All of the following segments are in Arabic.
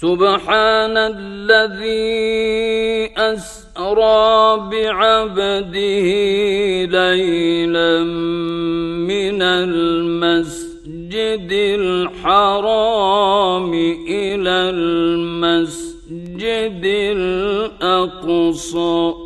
سبحان الذي أسرى بعبده ليلا من المسجد الحرام إلى المسجد الأقصى.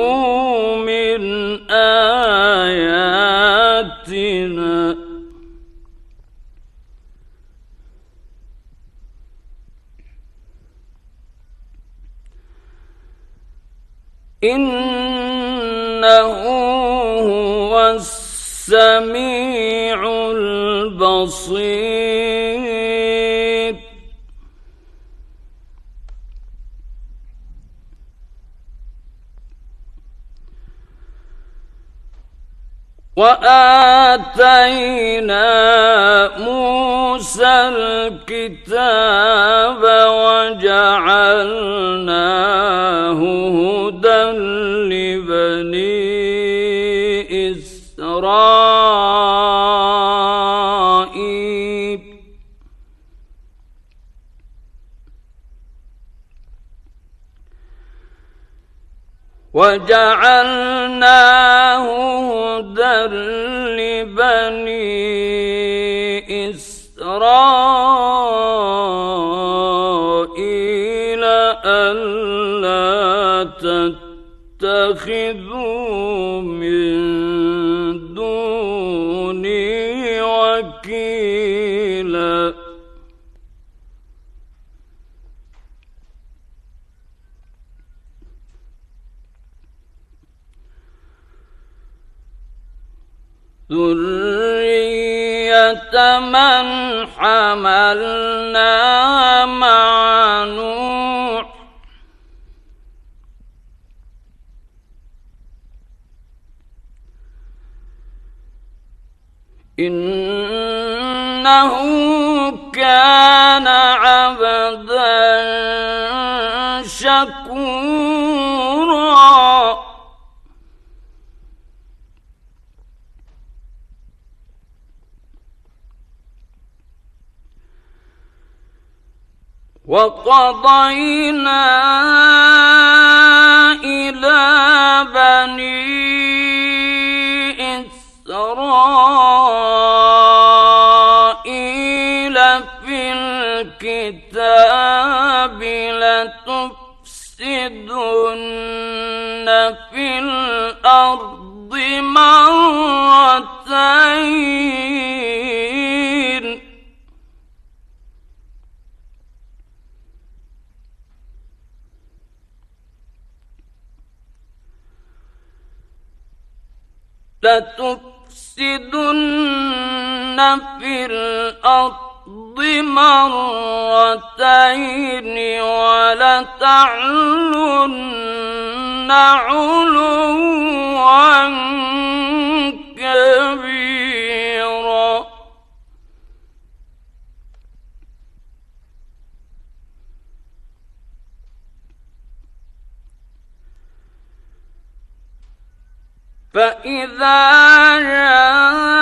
إنه هو السميع البصير. وآتينا موسى الكتاب وجعلناه تتخذوا من دوني وكيلا. ذرية من حملنا مع نوح إنه كان عبدا شكورا. وقضينا إلى بني إسرائيل لتفسدن في الأرض مرتين. لتفسدن في الأرض مرتين ولتعلن علوا كبيرا. فإذا جاء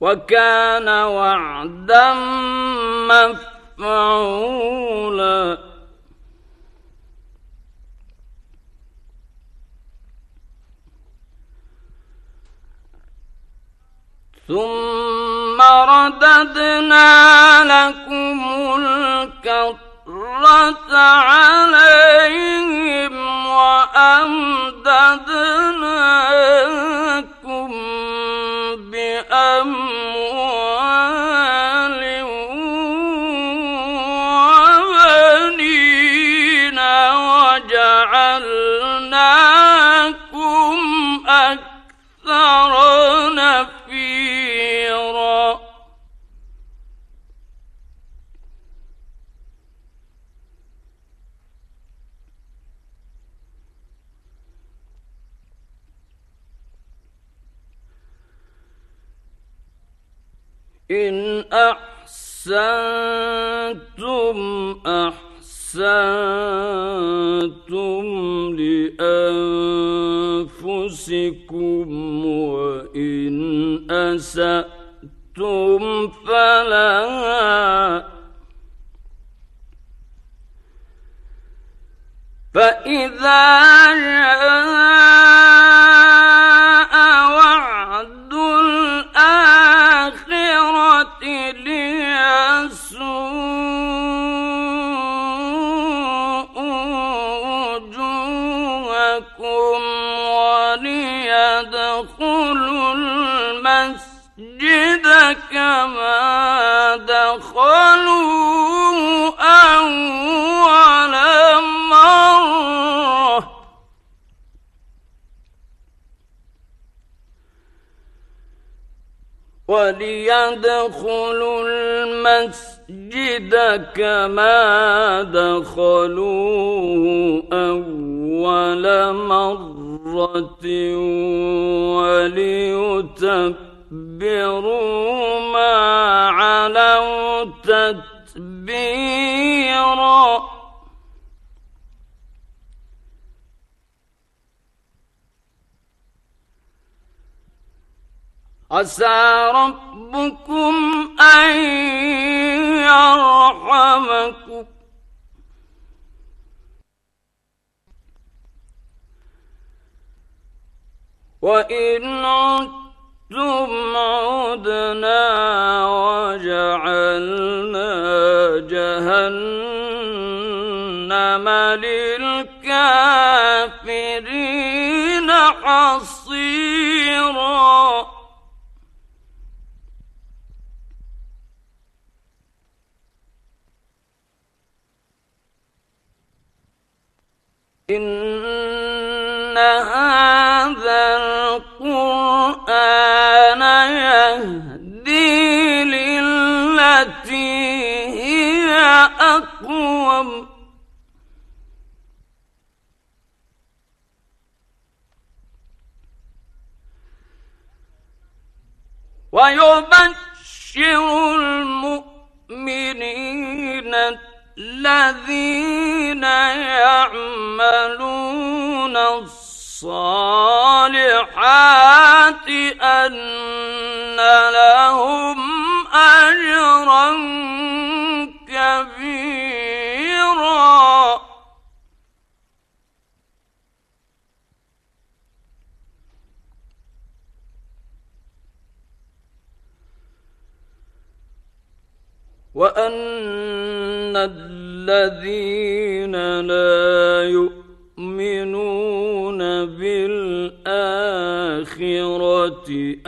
وكان وعدا مفعولا. ثم رددنا لكم الكرة عليهم وأمددناكم بأموال إن أحسنتم أحسنتم لأنفسكم وإن أسأتم فلها فإذا جاء كما دخلوا أول مرة. وليدخلوا المسجد كما دخلوه أول مرة وليتبروا ما علوا تتبيرا عسى ربكم أن يرحمكم. وإن عدتم عدنا وجعلنا جهنم للكافرين حصيرا. إن أقوم. ويبشر المؤمنين الذين يعملون الصالحات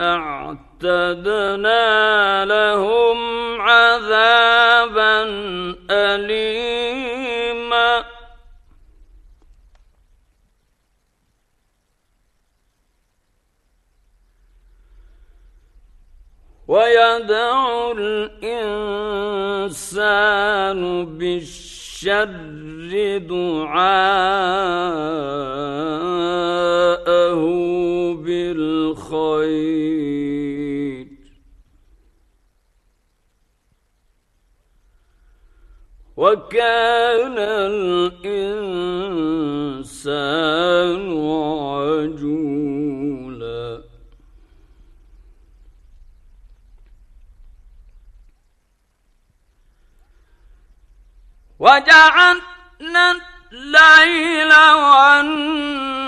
أعتدنا لهم عذابا أليما. ويدعو الإنسان بالشر دعاءه. بالخير وكان الإنسان عجولا. وجعلنا الليل والنهار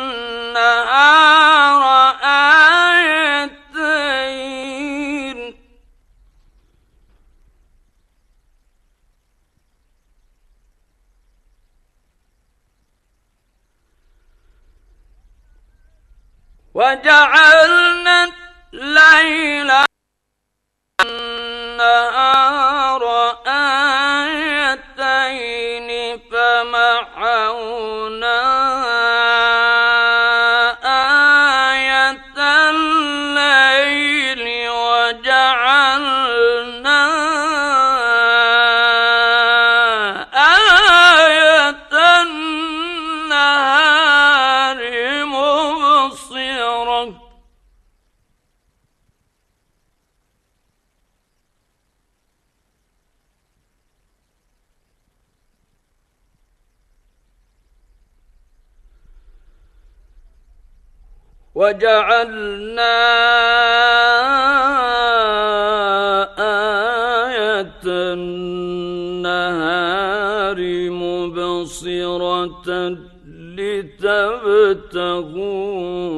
وجعلنا الليل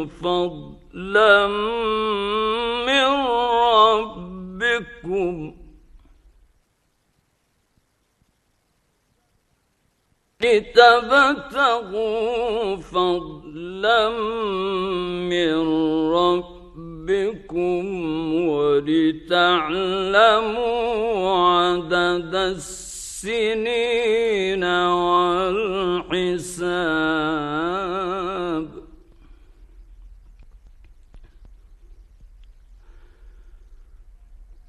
فضلا من ربكم. لتبتغوا فضلا من ربكم ولتعلموا عدد السنين والحساب.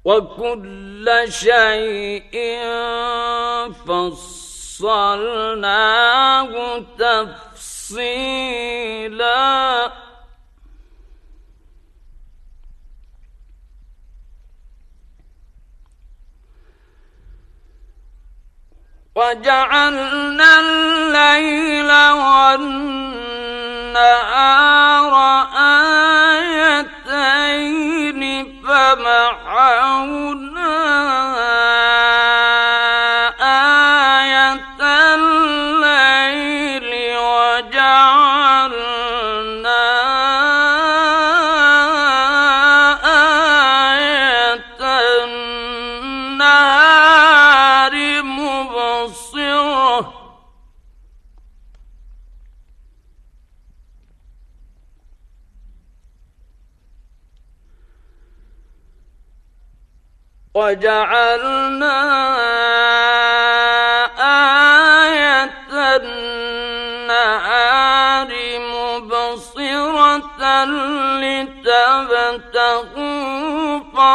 وكل شيء فصل فصلناه تفصيلا. وجعلنا الليل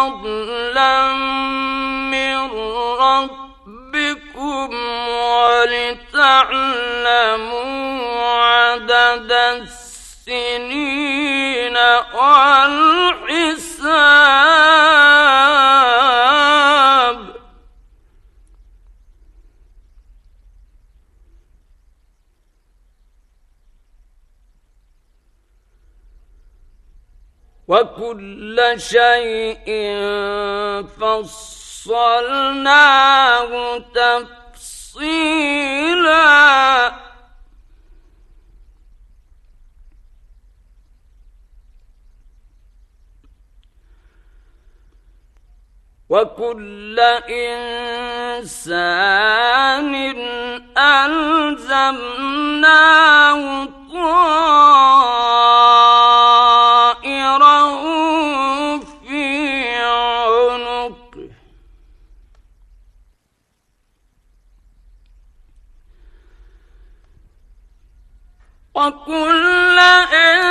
فضلا وكل شيء فصلناه تفصيلا. وكل إنسان ألزمناه طائره وكل إنسان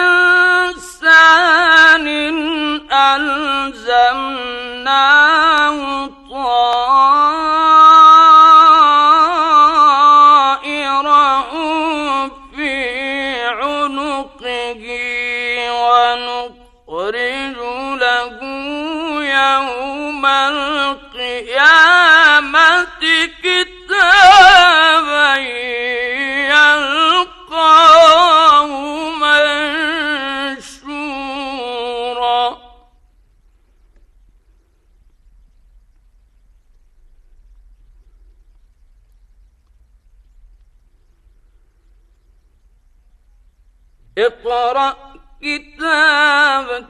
اقرأ كتابك.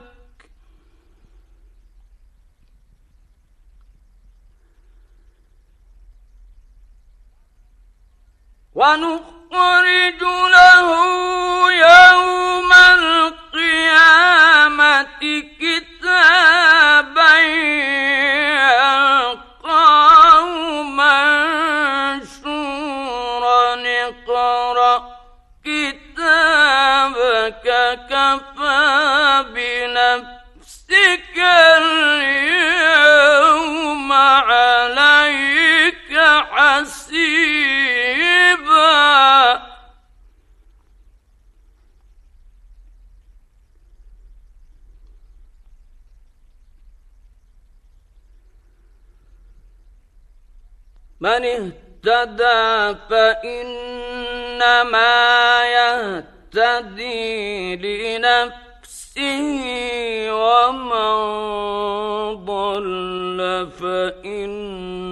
ونخرج له يوم من اهتدى فإنما يهتدي لنفسه ومن ضل فإنما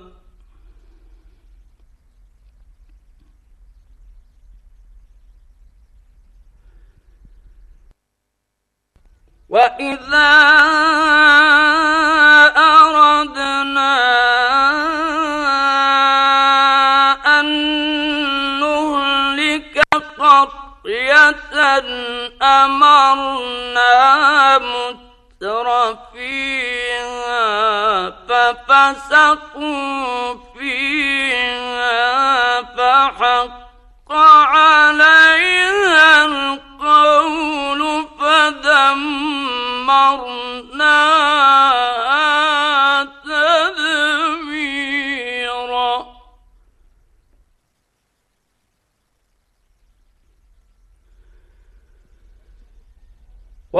وإذا أردنا أن نهلك أمرنا متر فيها ففسقوا فيها فحق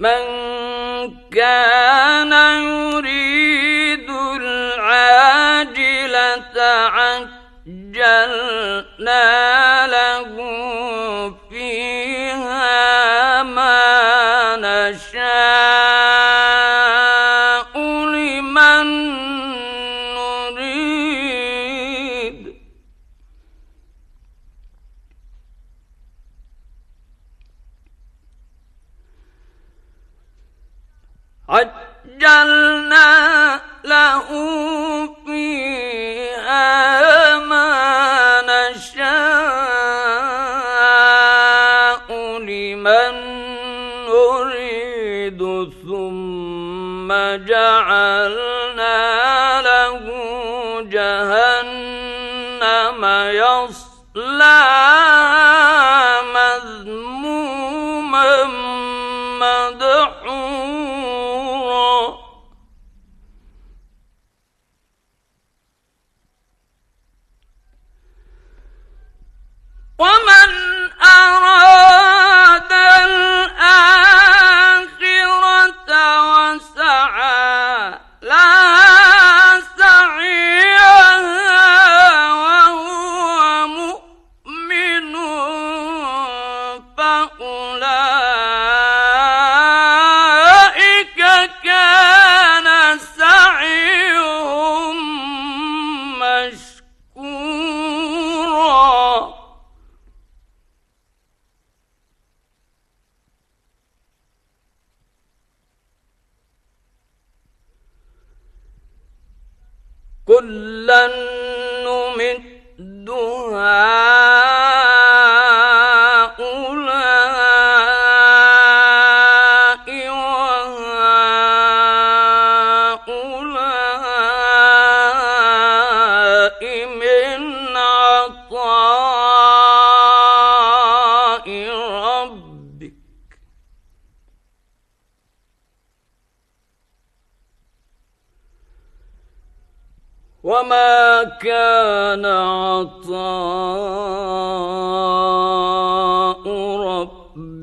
من كان يريد العاجلة عجلنا عجلنا له لا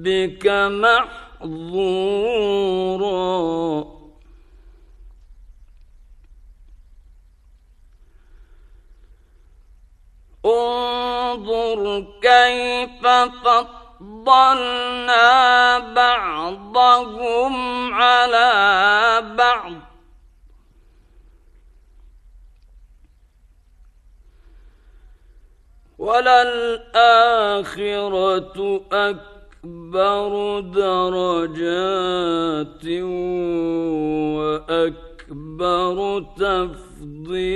ربك محظورا. انظر كيف فضلنا بعضهم على بعض. وللآخرة أكبر درجات وأكبر تفضيلا.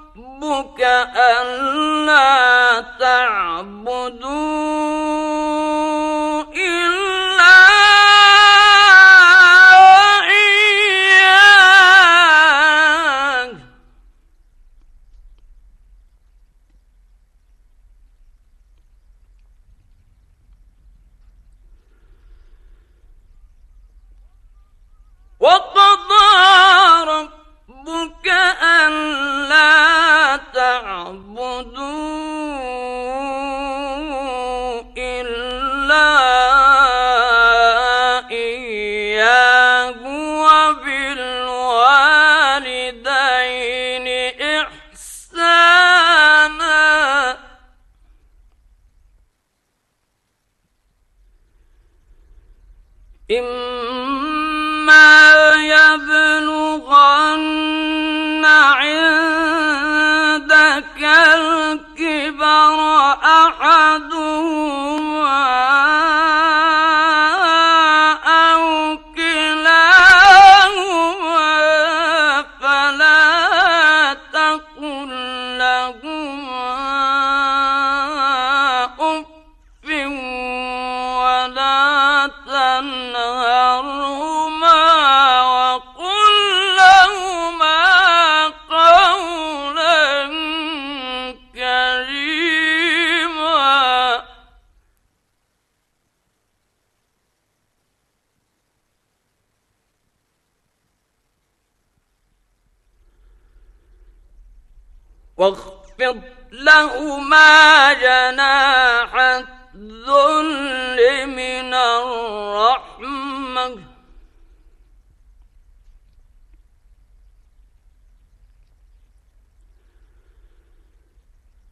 ربك ألا تعبدوا إلا إياه وقضى ربك ألا تعبدوا. واخفض لهما جناح الذل من الرحمة.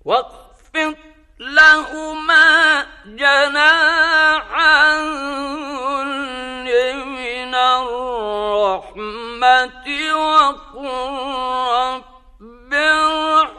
واخفض لهما جناح الذل من الرحمة وقل رب صغيرا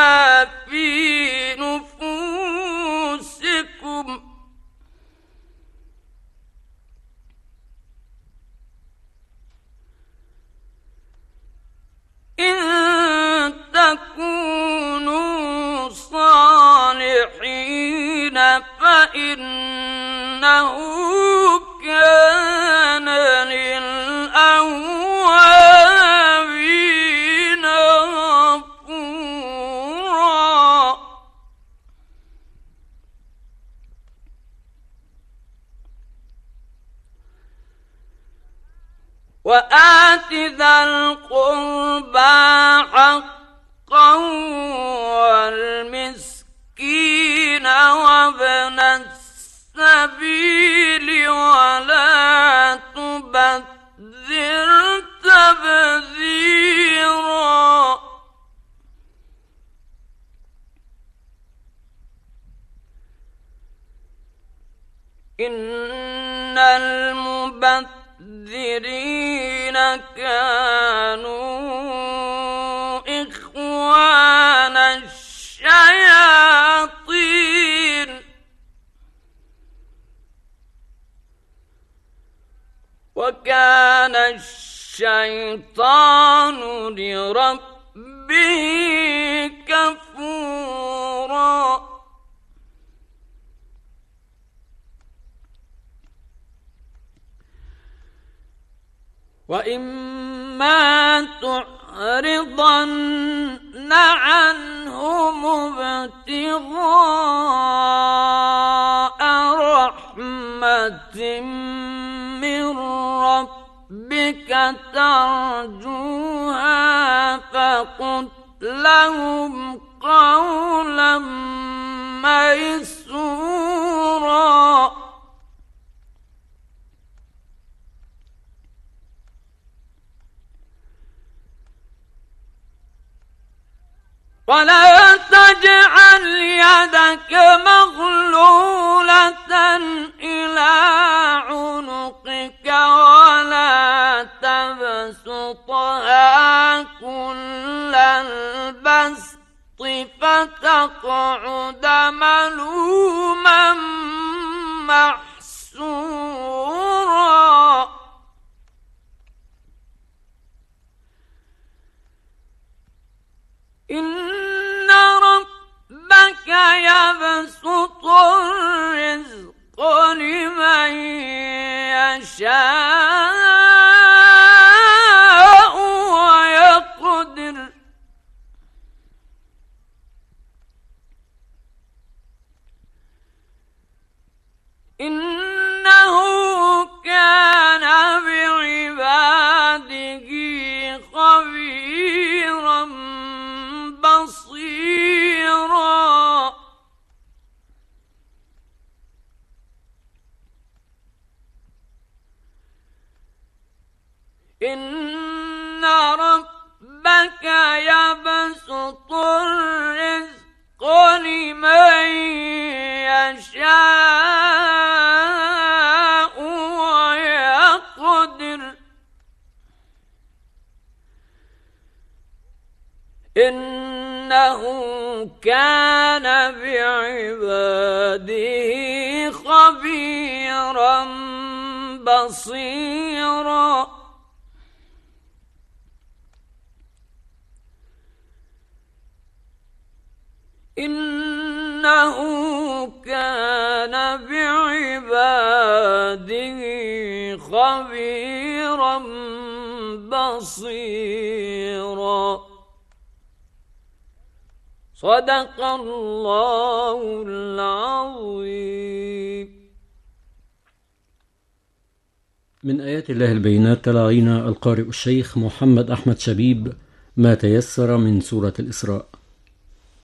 تبذيرا. إن المبذرين كانوا إخوان الشياطين. وكان الشيطان لربه كفورا. وإما تعرضن عنهم ابتغاء ترجوها فقل لهم قولا ميسورا. ولا تجعل يدك مغلولة إلى عنقك البسط فتقعد ملوما محسورا إنه كان بعباده خبيرا بصيرا. إنه كان بعباده خبيرا بصيرا. صدق الله العظيم. من آيات الله البينات تلا علينا القارئ الشيخ محمد أحمد شبيب ما تيسر من سورة الإسراء.